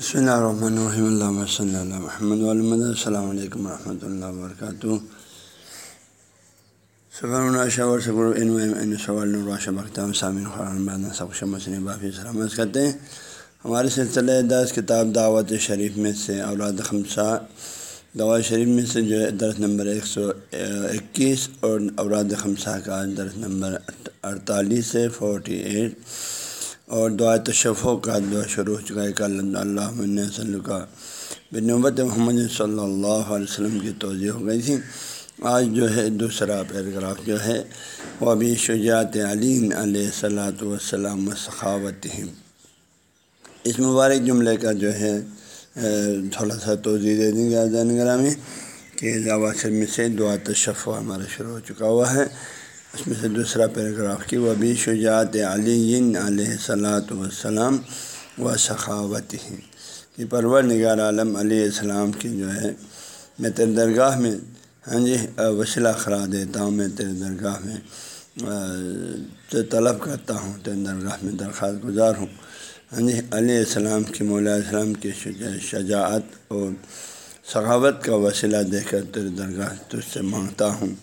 بسم اللہ الرحمن الرحیم اللہ صلی اللہ محمد علمد السلام علیکم ورحمۃ اللہ وبرکاتہ باقی سلامت کرتے ہیں ہمارے سلسلہ دس کتاب دعوت شریف میں سے اولاد خمسہ دعوت شریف میں سے جو ہے درس نمبر ایک سو اکیس اور اولاد خمسہ کا درس نمبر اڑتالیس سے فورٹی ایٹ اور دعا تشفوں کا دعا شروع ہو چکا ہے کہ اللہ وسلم کا بنوبت محمد صلی اللہ علیہ وسلم کی توضیع ہو گئی تھی۔ آج جو ہے دوسرا پیراگراف جو ہے وہ ابھی شجاعت علیم علیہ السلاۃ وسلم و سخاوت اس مبارک جملے کا جو ہے تھوڑا سا توضیع دے دیں گے زین گرامی کہ کہ میں سے دعا تشفع ہمارا شروع ہو چکا ہوا ہے۔ اس میں سے دوسرا پیراگراف کی وہ بھی شجاعت علی علیہ صلاۃ وسلام و سخاوت ہی کہ پرور نگار عالم علیہ السلام کی جو ہے، میں تیرے درگاہ میں ہاں جی وسیلہ خرا دیتا ہوں، میں تیرے درگاہ میں طلب کرتا ہوں، تیرے درگاہ میں درخواست گزار ہوں۔ ہاں جی علیہ السلام کی، مولا السلام کی شجاعت اور سخاوت کا وسیلہ دے کر تیرے درگاہ تجھ سے مانگتا ہوں۔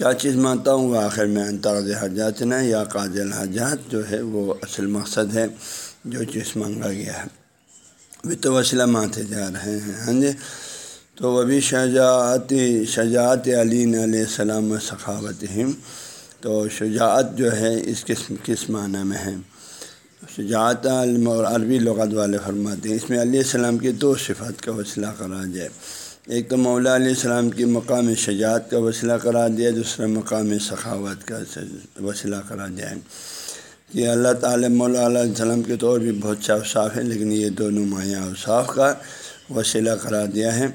کیا چیز مانتا ہوں؟ وہ آخر میں انتاز حجات نہ، یا قاضل حجات جو ہے وہ اصل مقصد ہے، جو چیز مانگا گیا ہے۔ وہ تو وسیلہ مانتے جا رہے ہیں ہاں جی؟ تو وہ بھی شجاعت شجاعت علین علیہ السلام و ثقافت تو شجاعت جو ہے، اس قسم کس معنی میں ہے؟ شجاعت اور عربی لغت والے فرماتے ہیں۔ اس میں علیہ السلام کی دو صفت کا وسیلہ کرا جائے ایک تو مولا علیہ السلام کی مقام شجاعت کا وسیلہ قرار دیا، دوسرا مقام سخاوت کا وسیلہ قرار دیا۔ ہے کہ اللہ تعالیٰ مولا علیہ السلام کے طور بھی بہت سے اوصاف ہیں، لیکن یہ دو نمایاں اوصاف کا وسیلہ قرار دیا ہے۔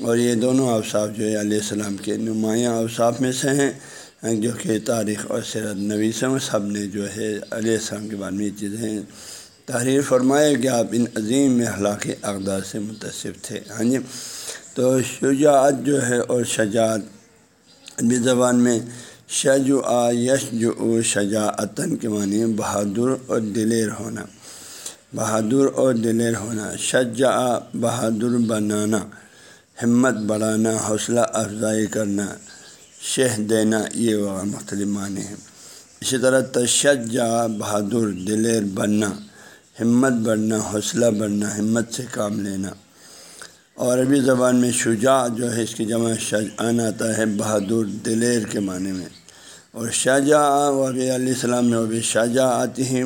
اور یہ دونوں اوصاف جو ہے علیہ السلام کے نمایاں اوصاف میں سے ہیں، جو کہ تاریخ اور سیرت نویسوں سب نے جو ہے علیہ السلام کے بارے میں یہ چیزیں تحریر فرمایا کہ آپ ان عظیم اخلاقی اقدار سے متصف تھے۔ ہاں جی۔ تو شجاعت جو ہے اور شجاعت، عربی زبان میں شج آ یش جو شجاعتن کے معنی بہادر اور دلیر ہونا، بہادر اور دلیر ہونا شجا بہادر بنانا، ہمت بڑھانا، حوصلہ افزائی کرنا، شہ دینا، یہ وہ مختلف معنی ہیں۔ اسی طرح تشجع بہادر، دلیر بننا، ہمت بڑھنا، حوصلہ بڑھنا، ہمت سے کام لینا۔ اور عربی زبان میں شجاع جو ہے اس کی جمع شجعان آتا ہے بہادر دلیر کے معنی میں۔ اور شاہجہاں وبی علیہ السلام میں وہ بھی شاہجہاں آتی ہیں۔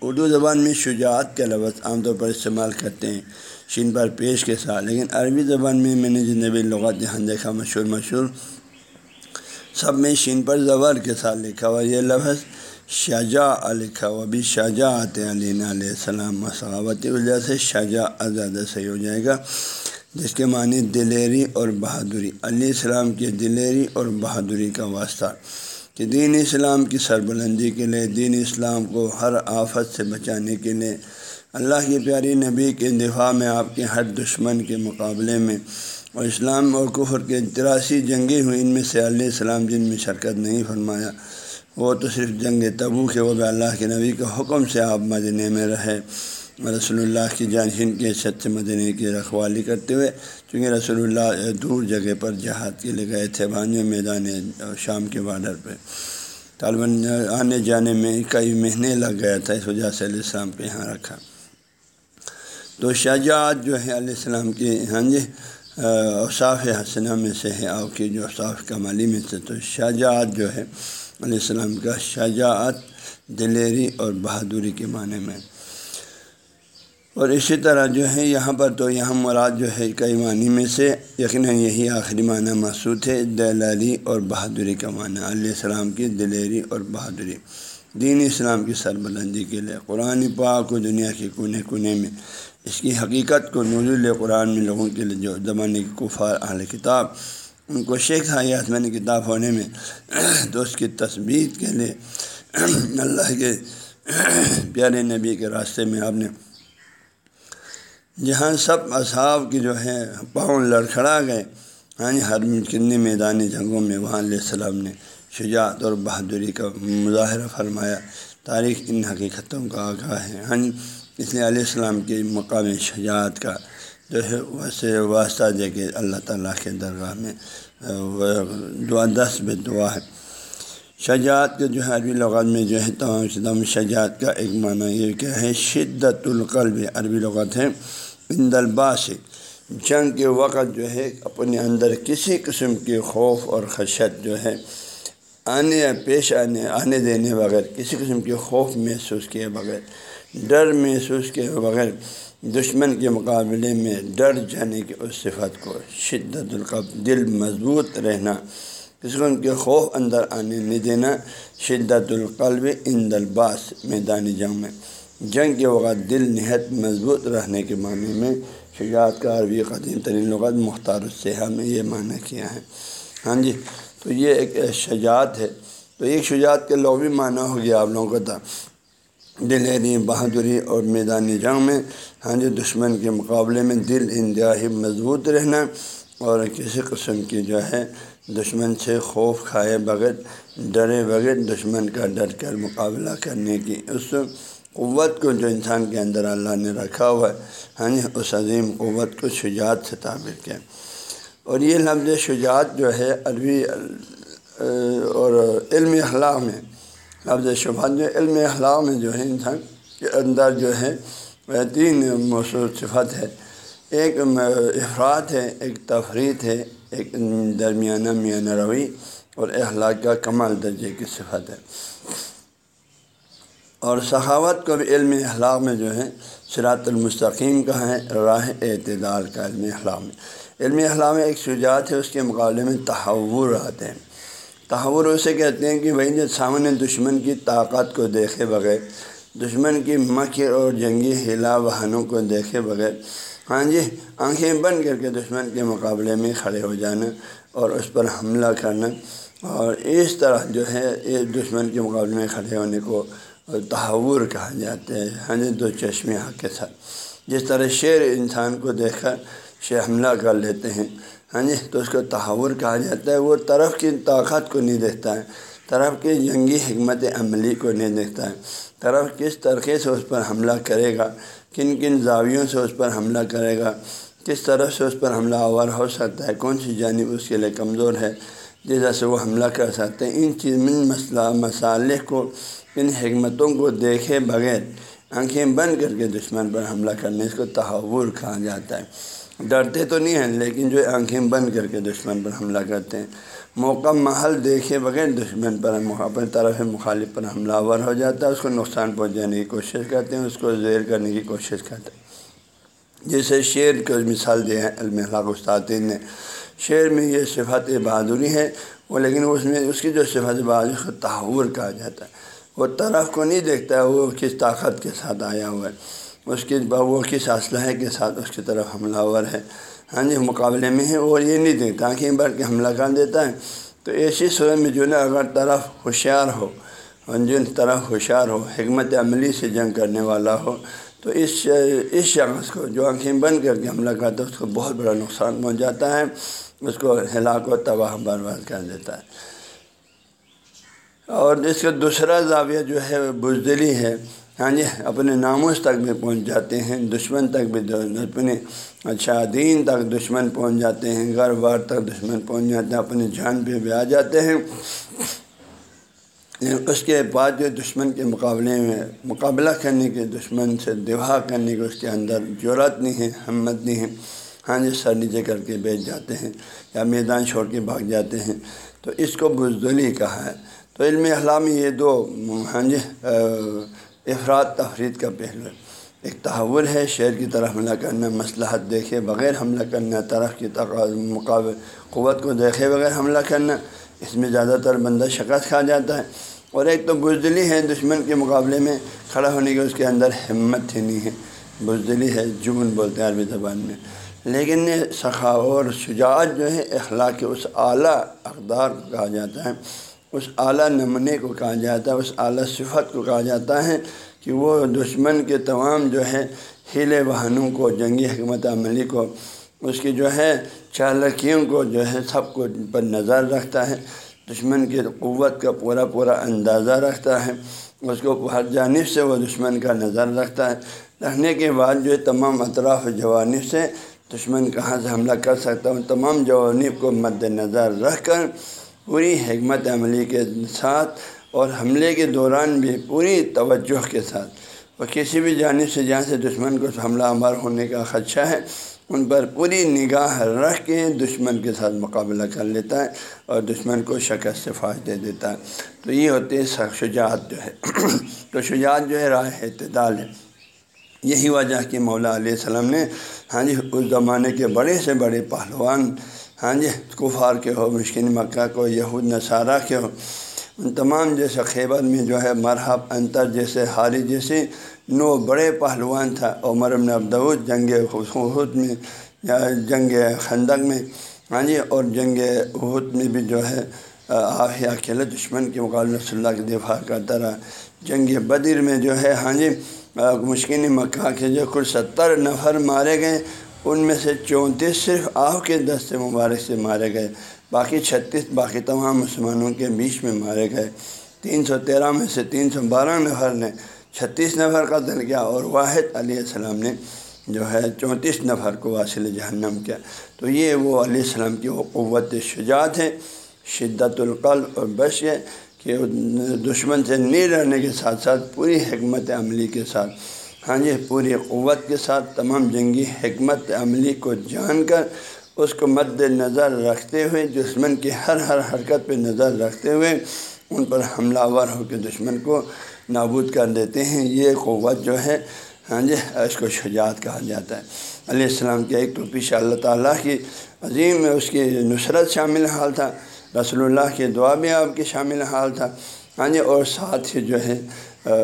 اردو زبان میں شجاعت کے لفظ عام طور پر استعمال کرتے ہیں، شین پر پیش کے ساتھ۔ لیکن عربی زبان میں میں نے جتنے بھی لغات یہاں دیکھا، مشہور مشہور سب میں شین پر زبر کے ساتھ لکھا ہوا یہ لفظ شاہجہ لکھا وہ بھی شاہجہ آتے علیہ علیہ السلام مساوتی وجہ سے شاہجہ زیادہ صحیح ہو جائے گا، جس کے معنی دلیری اور بہادری۔ علیہ السلام کی دلیری اور بہادری کا واسطہ۔ کہ دین اسلام کی سربلندی کے لیے، دین اسلام کو ہر آفت سے بچانے کے لیے۔ اللہ کی پیاری نبی کے دفاع میں آپ کے ہر دشمن کے مقابلے میں اور اسلام اور کفر کے تراسی جنگیں ہوئی ان میں سے علیہ السلام جن میں شرکت نہیں فرمایا، وہ تو صرف جنگ تبو کے وہ بھی اللہ کے نبی کے حکم سے آپ مدینہ میں رہے۔ رسول اللہ کی جانشین کے شت سے مدینہ کی رکھوالی کرتے ہوئے، چونکہ رسول اللہ دور جگہ پر جہاد کے لیے گئے تھے بانیہ میدان شام کے بارڈر پہ۔ طالباً آنے جانے میں کئی مہینے لگ گیا تھا اس وجہ سے علیہ السلام پہ یہاں رکھا۔ تو شاہجہات جو ہے علیہ السلام کی ہاں جی اوصاف حسنہ میں سے ہے آپ کی جو اوصاف کمالی میں سے، تو شاہجہات جو ہے علیہ السلام کا شجاعت، دلیری اور بہادری کے معنی میں۔ اور اسی طرح جو ہے، یہاں پر تو یہاں مراد جو ہے کئی معنی میں سے، یقیناً یہی آخری معنی محسوس ہے، دلالی اور بہادری کا معنی، علیہ السلام کی دلیری اور بہادری۔ دین اسلام کی سربلندی کے لیے، قرآن پاک کو دنیا کے کونے کونے میں اس کی حقیقت کو نزول قرآن میں لوگوں کے لیے جو زمانے کی کفار اہل کتاب، ان کو شیخ حیات میں کتاب ہونے میں، تو اس کی تصویر کے لیے اللہ کے پیارے نبی کے راستے میں آپ نے جہاں سب اصحاب کی جو ہے پاؤں لڑکھڑا گئے ہاں جی ہر کتنے میدانی جنگوں میں وہاں علیہ السلام نے شجاعت اور بہادری کا مظاہرہ فرمایا۔ تاریخ ان حقیقتوں کا آگاہ ہے۔ ہاں جی، اس لیے علیہ السلام کے مقام شجاعت کا جو ہے ویسے واسطہ دے کے اللہ تعالیٰ کے درگاہ میں دعا، دس بے دعا ہے۔ شجاعت کے جو ہے عربی لغات میں جو ہے تمام سے تمام شجاعت کا ایک معنی یہ کیا ہے شدت القلب، عربی لغات ہے ان دلباس جنگ کے وقت جو ہے اپنے اندر کسی قسم کے خوف اور خشت جو ہے آنے یا پیش آنے آنے دینے بغیر، کسی قسم کے خوف محسوس کیے بغیر ڈر محسوس کیے بغیر دشمن کے مقابلے میں ڈر جانے کی اس صفت کو شدت القب دل مضبوط رہنا کسی قسم کے خوف اندر آنے نہیں دینا، شدت القلب ان دلباس میدانی جنگ میں جنگ کے وقت دل نہایت مضبوط رہنے کے معنی میں شجاعت کا عربی قدیم ترین لغت مختار الصحا میں یہ معنی کیا ہے۔ ہاں جی تو یہ ایک شجاعت ہے۔ تو ایک شجاعت کے لغوی معنی ہو گیا آپ لوگوں کو تھا۔ دلیری بہادری اور میدانی جنگ میں۔ ہاں جی دشمن کے مقابلے میں دل انتہائی مضبوط رہنا اور کسی قسم کی جو ہے دشمن سے خوف کھائے بغیر، ڈرے بغیر دشمن کا ڈر کر مقابلہ کرنے کی اس قوت کو جو انسان کے اندر اللہ نے رکھا ہوا ہے ہاں جی اس عظیم قوت کو شجاعت سے تعبیر کیا۔ اور یہ لفظ شجاعت جو ہے عربی اور علم اخلاق میں لفظ شبہات جو علم اخلاق میں جو ہے انسان کے اندر جو ہے تین موصول صفت ہے ایک افراد ہے، ایک تفریح ہے، ایک درمیانہ میانہ روی اور اخلاق کا کمال درجے کی صفت ہے۔ اور سخاوت کو بھی علم اخلاق میں جو ہے سرات المستقیم کا ہے، راہ اعتدال کا علم اخلاق میں۔ علم اخلاق میں ایک شجاعت ہے، اس کے مقابلے میں تحور آتے ہیں۔ تحور اسے کہتے ہیں کہ بھائی جو سامنے دشمن کی طاقت کو دیکھے بغیر، دشمن کی مکر اور جنگی ہلا بہانوں کو دیکھے بغیر ہاں جی آنکھیں بند کر کے دشمن کے مقابلے میں کھڑے ہو جانا اور اس پر حملہ کرنا اور اس طرح جو ہے، اس دشمن کے مقابلے میں کھڑے ہونے کو تحور کہا جاتا ہے۔ ہاں جی دو چشمے حق کے ساتھ۔ جس طرح شعر انسان کو دیکھ کر شے حملہ کر لیتے ہیں ہاں جی تو اس کو تحور کہا جاتا ہے۔ وہ طرف کی طاقت کو نہیں دیکھتا ہے، طرف کی جنگی حکمت عملی کو نہیں دیکھتا ہے۔ طرف کس طریقے سے اس پر حملہ کرے گا؟ کن کن زاویوں سے اس پر حملہ کرے گا؟ کس طرح سے اس پر حملہ آور ہو سکتا ہے؟ کون سی جانب اس کے لیے کمزور ہے؟ جیسا سے وہ حملہ کر سکتے ہیں۔ ان چیز مسئلہ مسالے کو، ان حکمتوں کو دیکھے بغیر، آنکھیں بند کر کے دشمن پر حملہ کرنے، اس کو تحور کہا جاتا ہے۔ ڈرتے تو نہیں ہیں، لیکن جو آنکھیں بند کر کے دشمن پر حملہ کرتے ہیں۔ موقع محل دیکھے بغیر دشمن پر اپنی طرف مخالف پر حملہ آور ہو جاتا ہے، اس کو نقصان پہنچانے کی کوشش کرتے ہیں، اس کو زیر کرنے کی کوشش کرتے ہیں۔ جیسے شعر کو مثال دے ہیں الحلاق استادین نے۔ شعر میں یہ صفت بہادری ہے، وہ لیکن اس میں اس کی جو صفت بہادری کو تحور کہا جاتا ہے۔ وہ طرف کو نہیں دیکھتا ہے وہ کس طاقت کے ساتھ آیا ہوا ہے۔ اس کی وہ کس اسلحے کے ساتھ اس کی طرف حملہ ور ہے۔ ہاں جی مقابلے میں ہے وہ یہ نہیں دیکھتا کہ بڑھ کے حملہ کر دیتا ہے۔ تو ایسی صورت میں جو نا، اگر طرف ہوشیار ہو جن طرف ہوشیار ہو، حکمت عملی سے جنگ کرنے والا ہو، تو اس اس شخص کو جو آنکھیں بند کر کے حملہ کرتا ہے، اس کو بہت بڑا نقصان پہنچ جاتا ہے۔ اس کو ہلاک و تباہ برباد کر دیتا ہے۔ اور اس کا دوسرا زاویہ جو ہے، بزدلی ہے۔ ہاں جی اپنے ناموز تک بھی پہنچ جاتے ہیں، دشمن تک بھی اپنے اچھا دین تک دشمن پہنچ جاتے ہیں، گھر بار تک دشمن پہنچ جاتے ہیں، اپنی جان پہ بھی آ جاتے ہیں۔ اس کے بعد جو دشمن کے مقابلے میں مقابلہ کرنے کے دشمن سے دفاع کرنے کے اس کے اندر جرات نہیں ہے، ہمت نہیں ہے۔ ہاں جی سر نیچے کر کے بیچ جاتے ہیں یا میدان چھوڑ کے بھاگ جاتے ہیں۔ تو اس کو بزدلی کہا ہے۔ تو علم میں یہ دو ہاں جی افراد تفرید کا پہلو ہے۔ ایک تحول ہے شعر کی طرف حملہ کرنا مسلحت دیکھے بغیر حملہ کرنا، طرف کی مقابل قوت کو دیکھے بغیر حملہ کرنا۔ اس میں زیادہ تر بندہ شکست کھا جاتا ہے۔ اور ایک تو بزدلی ہے، دشمن کے مقابلے میں کھڑا ہونے کی اس کے اندر ہمت ہی نہیں ہے۔ بزدلی ہے جمن بولتے ہیں عربی زبان میں۔ لیکن سخا اور شجاعت جو ہے، اخلاق کے اس اعلیٰ اقدار کہا جاتا ہے۔ اس اعلیٰ نمونے کو کہا جاتا ہے، اس اعلیٰ صفت کو کہا جاتا ہے کہ وہ دشمن کے تمام جو ہے ہیلے بہانوں کو، جنگی حکمت عملی کو، اس کی جو ہے چالکیوں کو جو ہے سب کو پر نظر رکھتا ہے، دشمن کی قوت کا پورا پورا اندازہ رکھتا ہے، اس کو ہر جانب سے وہ دشمن کا نظر رکھتا ہے۔ رکھنے کے بعد جو ہے تمام اطراف جوانب سے دشمن کہاں سے حملہ کر سکتا ہوں تمام جوانب کو مد نظر رکھ کر پوری حکمت عملی کے ساتھ اور حملے کے دوران بھی پوری توجہ کے ساتھ۔ اور کسی بھی جانب سے جہاں سے دشمن کو حملہ آمار ہونے کا خدشہ ہے، ان پر پوری نگاہ رکھ کے دشمن کے ساتھ مقابلہ کر لیتا ہے اور دشمن کو شکست سے فاش دے دیتا ہے۔ تو یہ ہوتی ہے شجاعت جو ہے۔ تو شجاعت جو ہے راہ اعتدال ہے۔ یہی وجہ کہ مولا علیہ السلام نے ہاں جی اس زمانے کے بڑے سے بڑے پہلوان ہاں جی کفار کے ہو، مشکل مکہ کو، یہود، نصارہ کے ہو۔ ان تمام جیسے خیبر میں جو ہے، مرحب، انتر جیسے حاری جیسے نو بڑے پہلوان تھا۔ عمر بن ابدود جنگ خود میں، یا جنگ خندق میں۔ ہاں جی اور جنگ عہد میں بھی جو ہے آپ اکیلے دشمن کے مقابلے صلی اللہ کے دفاع کرتا رہا۔ جنگ بدر میں جو ہے ہاں جی مشکل مکہ کے جو کل ستر نفر مارے گئے۔ ان میں سے چونتیس صرف آہ کے دست مبارک سے مارے گئے، باقی چھتیس، باقی تمام مسلمانوں کے بیچ میں مارے گئے۔ تین سو تیرہ میں سے تین سو بارہ نفر نے چھتیس نفر قتل کیا اور واحد علیہ السلام نے جو ہے چونتیس نفر کو واصل جہنم کیا۔ تو یہ وہ علیہ السلام کی وہ قوت شجاعت ہے، شدت القل اور بش ہے کہ دشمن سے نہیں رہنے کے ساتھ ساتھ پوری حکمت عملی کے ساتھ۔ ہاں جی پوری قوت کے ساتھ تمام جنگی حکمت عملی کو جان کر اس کو مد نظر رکھتے ہوئے، دشمن کی ہر ہر حرکت پہ نظر رکھتے ہوئے ان پر حملہ آور ہو کے دشمن کو نابود کر دیتے ہیں۔ یہ قوت جو ہے ہاں جی اس کو شجاعت کہا جاتا ہے۔ علیہ السلام کے ایک تو پیچھے اللہ تعالیٰ کی عظیم اس کی نصرت شامل حال تھا۔ رسول اللہ کی دعا بھی آپ کی شامل حال تھا۔ ہاں جی اور ساتھ ہی جو ہے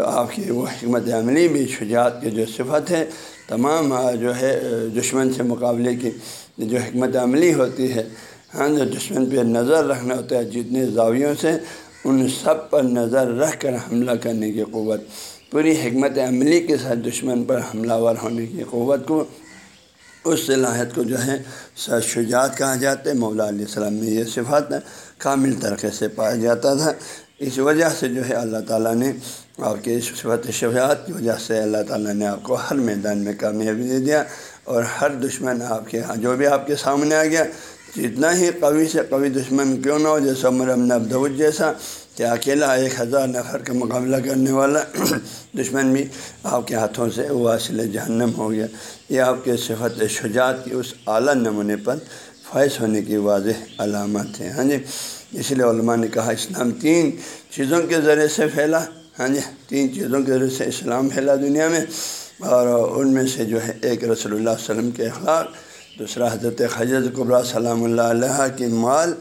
آپ کی وہ حکمت عملی بھی شجاعت کی جو صفت ہے تمام جو ہے دشمن سے مقابلے کی جو حکمت عملی ہوتی ہے ہاں جو دشمن پہ نظر رکھنا ہوتا ہے جتنے زاویوں سے، ان سب پر نظر رکھ کر حملہ کرنے کی قوت، پوری حکمت عملی کے ساتھ دشمن پر حملہ ور ہونے کی قوت کو، اس صلاحیت کو جو ہے شجاعت کہا جاتا ہے، مولا علیہ السلام میں یہ صفات کامل طریقے سے پایا جاتا تھا۔ اس وجہ سے جو ہے اللہ تعالیٰ نے آپ کے اس صفت شفیات کی وجہ سے اللہ تعالیٰ نے آپ کو ہر میدان میں کامیابی دے دیا اور ہر دشمن آپ کے ہاں جو بھی آپ کے سامنے آ گیا، جتنا ہی قوی سے قوی دشمن کیوں نہ ہو، جیسا مرم ابدود جیسا کہ اکیلا ایک ہزار نفر کا مقابلہ کرنے والا دشمن بھی آپ کے ہاتھوں سے واصل جہنم ہو گیا۔ یہ آپ کے صفت شجاعت کی اس اعلیٰ نمونے پر فائز ہونے کی واضح علامت ہے۔ ہاں جی۔ اس لیے علماء نے کہا اسلام تین چیزوں کے ذریعے سے پھیلا۔ ہاں جی تین چیزوں کے ذریعے سے اسلام پھیلا دنیا میں۔ اور ان میں سے جو ہے ایک رسول اللہ علیہ وسلم کے اخلاق، دوسرا حضرت حضرت قبرا سلام اللہ علیہ کی مال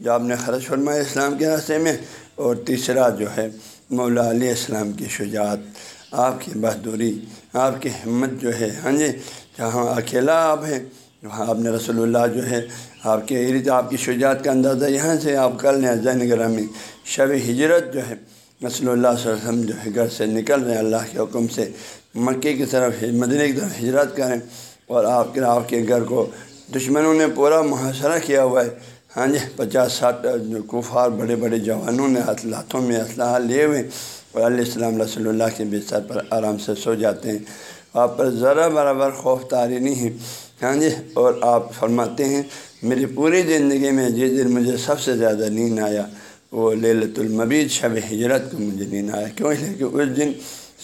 جو آپ نے خرچ فرمایا اسلام کے راستے میں۔ اور تیسرا جو ہے مولا علیہ السلام کی شجاعت، آپ کی بہادری، آپ کی ہمت جو ہے۔ ہاں جی جہاں اکیلا آپ ہیں، وہاں آپ نے رسول اللہ جو ہے آپ کے ارد آپ کی شجاعت کا اندازہ یہاں سے آپ کل لیں زین گرامی شب ہجرت جو ہے، رسول اللہ صلی اللہ علیہ وسلم جو ہے گھر سے نکل رہے ہیں، اللہ کے حکم سے مکے کی طرف، مدینہ کی طرف ہجرت کریں اور آپ کے آپ کے گھر کو دشمنوں نے پورا محاصرہ کیا ہوا ہے۔ ہاں جی پچاس ساٹھ کفار، بڑے بڑے جوانوں نے ہاتھوں میں اسلحہ لیے ہوئے اور علیہ السلام رسول اللہ کے بستر پر آرام سے سو جاتے ہیں۔ آپ پر ذرا برابر خوف تاری نہیں ہے۔ ہاں جی اور آپ فرماتے ہیں، میری پوری زندگی میں جس دن مجھے سب سے زیادہ نیند آیا، وہ للت المبید، شب ہجرت کو مجھے نیند آیا۔ کیوں؟ اس لیے کہ اس دن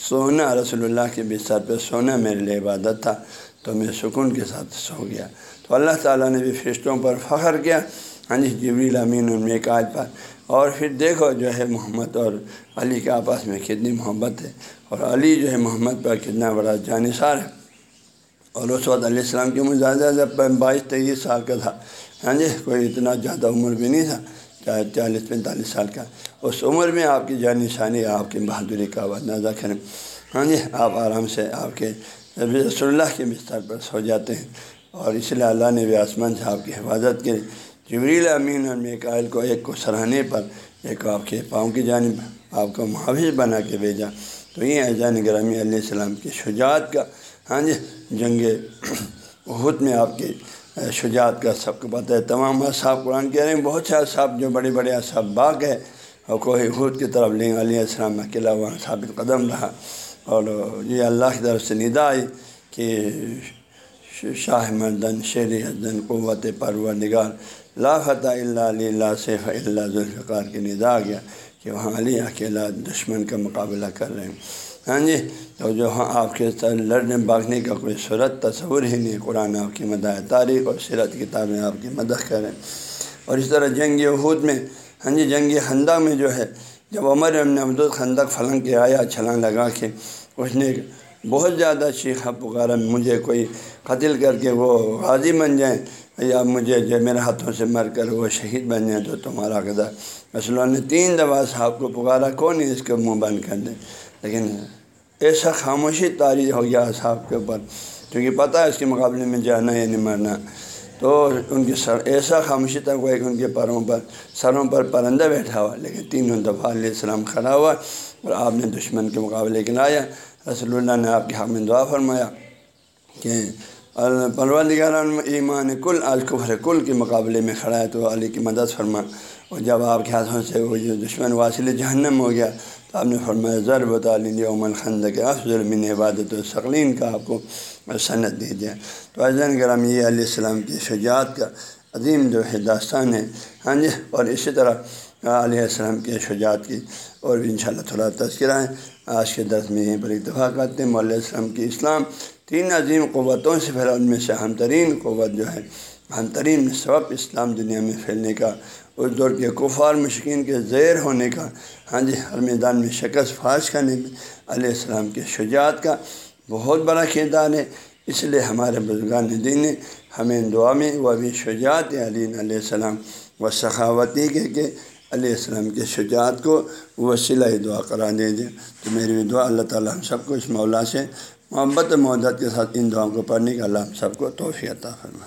سونا، رسول اللہ کے بستر پہ سونا میرے لیے عبادت تھا، تو میں سکون کے ساتھ سو گیا۔ تو اللہ تعالیٰ نے بھی فرشتوں پر فخر کیا۔ ہاں جی جبریل امین المیکال پر۔ اور پھر دیکھو، جو ہے محمد اور علی کے آپس میں کتنی محبت ہے۔ اور علی جو ہے محمد پر کتنا بڑا جانصار ہے۔ اور اس وقت علیہ السلام کی عمر زیادہ زیادہ بائیس، تیئیس سال کا تھا۔ ہاں جی کوئی اتنا زیادہ عمر بھی نہیں تھا، چاہے چالیس، پینتالیس سال کا۔ اس عمر میں آپ کی جانشانی آپ کی بہادری کا اندازہ کریں۔ ہاں جی آپ آرام سے آپ کے رسول اللہ کے بستر پر سو جاتے ہیں۔ اور اس لیے اللہ نے بھی آسمان سے آپ کی حفاظت کی۔ جبریل امین اور میکائل کو ایک کو سراہنے پر، ایک آپ کے پاؤں کی جانب آپ کو محافظ بنا کے بھیجا۔ تو یہ ایزان گرامی علیہ السلام کی شجاعت کا ہاں جی جنگ بہت میں آپ کی شجاعت کا سب کو پتہ ہے۔ تمام اصحاب قرآن کہہ رہے ہیں، بہت سے اصحاب جو بڑے بڑے اصحاب باغ ہے اور کوئی خود کی طرف لیں علیہ السلام اکیلا وہاں ثابت قدم رہا۔ اور یہ اللہ کی طرف سے ندا آئی کہ شاہ مردن، شیر حدن قوت پرور نگار لافتہ اللہ علیہ اللہ صف اللہ ذوالفقار کی ندا آ گیا کہ وہاں علی اکیلا دشمن کا مقابلہ کر رہے ہیں۔ ہاں جی؟ تو جو ہاں آپ کے لڑنے بھاگنے کا کوئی صورت، تصور ہی نہیں، قرآن آپ کی مدح تاریخ اور سیرت کتابیں آپ کی مدح کریں۔ اور اس طرح جنگ عہود میں ہاں جی جنگ خندہ میں جو ہے، جب عمر ابن عبد خندق فلنگ کے آیا، چھلانگ لگا کے، اس نے بہت زیادہ چیخا پکارا، مجھے کوئی قتل کر کے وہ غازی بن جائیں یا مجھے جو میرے ہاتھوں سے مر کر وہ شہید بن جائیں تو تمہارا قدر رسول اللہ نے تین دفعہ صاحب کو پکارا، کون اس کے منہ بند کر دیں؟ لیکن ایسا خاموشی تاریخ ہو گیا صاحب کے اوپر، کیونکہ پتہ ہے اس کے مقابلے میں جانا یا نہیں مرنا۔ تو ان کی سر، ایسا خاموشی تک ہوا کہ ان کے پروں پر، سروں پر پرندہ بیٹھا ہوا، لیکن تینوں دفعہ علیہ السلام کھڑا ہوا اور آپ نے دشمن کے مقابلے کے لایا رسول اللہ نے آپ کے حق میں دعا فرمایا کہ پرور ایمان کل القفر کل کے مقابلے میں کھڑا ہے تو علی کی مدد فرما۔ اور جب آپ کے ہاتھوں سے وہ جو دشمن واصل جہنم ہو گیا آپ نے فرمایا ضرب تعلیم عمل خند کے افضل من عبادت و ثقلین کا آپ کو صنعت دے دیا تو عظیم گرام یہ علیہ السلام کی شجاعت کا عظیم جو ہے داستان ہے۔ ہاں جی اور اسی طرح علیہ السلام کی شجاعت کی اور بھی ان شاء اللہ تھوڑا تذکرہ ہے۔ آج کے درس میں یہیں پر اتفاق کرتے ہیں۔ علیہ السلام کی اسلام تین عظیم قوتوں سے پھیلا، ان میں سے ہم ترین قوت جو ہے ہم ترین سبب اسلام دنیا میں پھیلنے کا اس دور کے کفار مشکین کے زیر ہونے کا ہاں جی ہر میدان میں شکست فاش کرنے میں علیہ السلام کے شجاعت کا بہت بڑا کردار ہے۔ اس لیے ہمارے بزرگان دین نے ہمیں دعا میں وہ بھی شجاعت علی علیہ السلام و سخاوتی کے کہ علیہ السلام کے شجاعت کو وسیلہ دعا کرا دے دیں تو میری دعا، اللہ تعالیٰ ہم سب کو اس مولا سے محبت محدت کے ساتھ ان دعاؤں کو پڑھنے کا، اللہ ہم سب کو توفیع عطا فرما